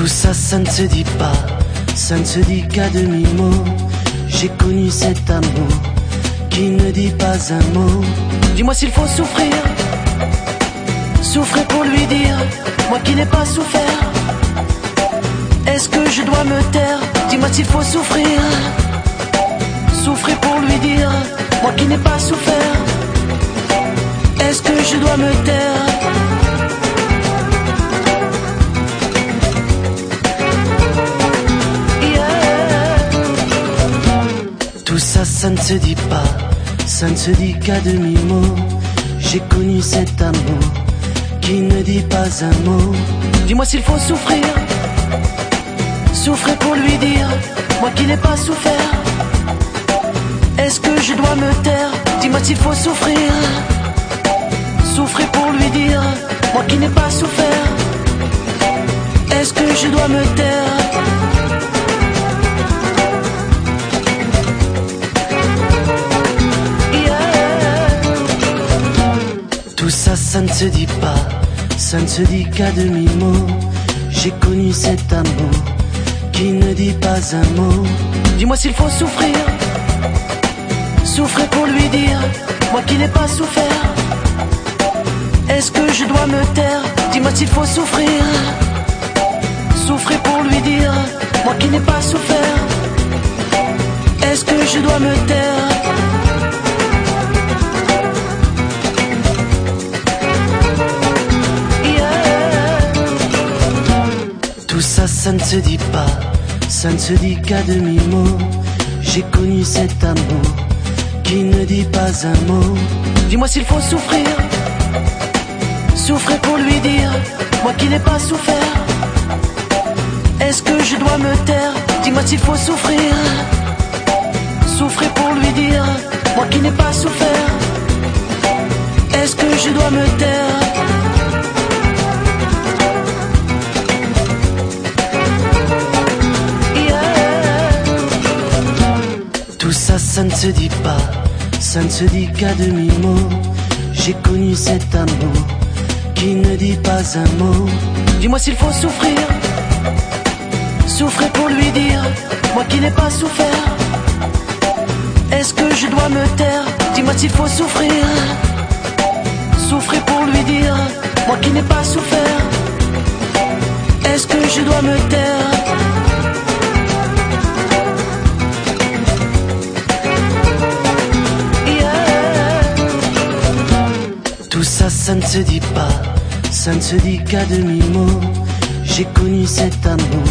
Tout ça, ça ne se dit pas, ça ne se dit qu'à demi-mot. J'ai connu cet amour qui ne dit pas un mot. Dis-moi s'il faut souffrir, souffrir pour lui dire, moi qui n'ai pas souffert. Est-ce que je dois me taire? Dis-moi s'il faut souffrir, souffrir pour lui dire, moi qui n'ai pas souffert. Est-ce que je dois me taire? Ça, ne se dit pas, ça ne se dit qu'à demi-mot. J'ai connu cet amour qui ne dit pas un mot. Dis-moi s'il faut souffrir, souffrir pour lui dire, moi qui n'ai pas souffert. Est-ce que je dois me taire? Dis-moi s'il faut souffrir, souffrir pour lui dire, moi qui n'ai pas souffert. Est-ce que je dois me taire? Ça, ça ne se dit pas, ça ne se dit qu'à demi-mot. J'ai connu cet amour qui ne dit pas un mot. Dis-moi s'il faut souffrir, souffrir pour lui dire, moi qui n'ai pas souffert. Est-ce que je dois me taire? Dis-moi s'il faut souffrir, souffrir pour lui dire, moi qui n'ai pas souffert. Est-ce que je dois me taire? Ça, ne se dit pas, ça ne se dit qu'à demi-mot. J'ai connu cet amour qui ne dit pas un mot. Dis-moi s'il faut souffrir, souffrir pour lui dire, moi qui n'ai pas souffert. Est-ce que je dois me taire? Dis-moi s'il faut souffrir, souffrir pour lui dire, moi qui n'ai pas souffert. Est-ce que je dois me taire? Tout ça, ça ne se dit pas, ça ne se dit qu'à demi-mot. J'ai connu cet amour qui ne dit pas un mot. Dis-moi s'il faut souffrir, souffrir pour lui dire, moi qui n'ai pas souffert. Est-ce que je dois me taire? Dis-moi s'il faut souffrir, souffrir pour lui dire, moi qui n'ai pas souffert. Est-ce que je dois me taire? Ça ne se dit pas, ça ne se dit qu'à demi-mot. J'ai connu cet amour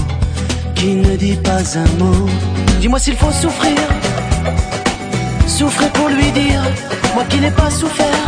qui ne dit pas un mot. Dis-moi s'il faut souffrir, souffrir pour lui dire, moi qui n'ai pas souffert.